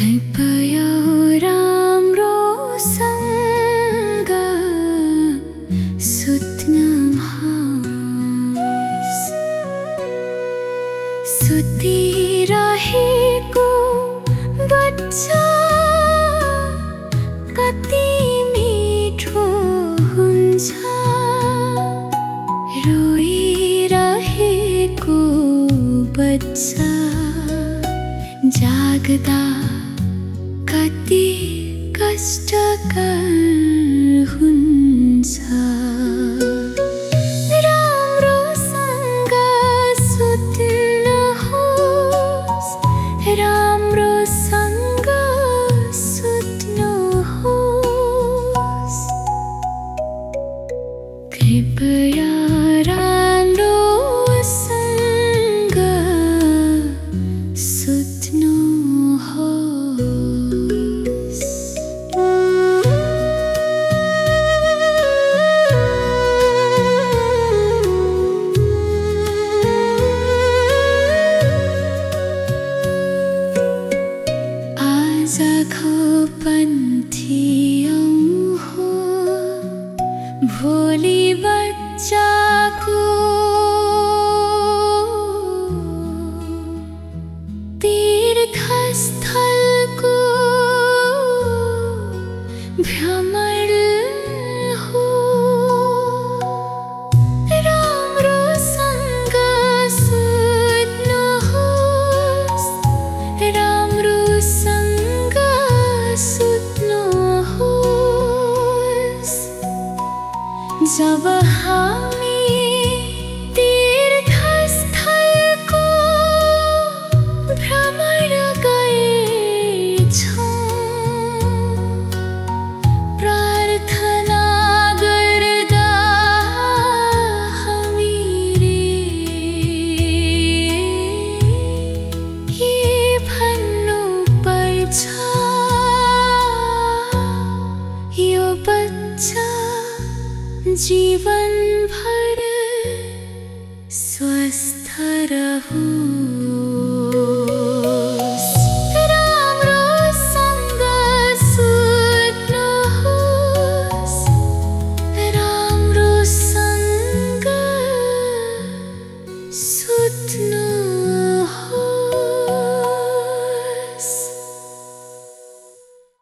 कृपया राम्रो सङ्ग सुत्नुहोस् सुतिरहेको बच्चा कति रोई रहे को बच्चा जागदा कति कष्टकर हुन्छ। राम्रोसँग सुत्नुहोस् राम्रोसँग हो। भोलि बच्चाको जीवन भर स्वस्थ स्वस्थरू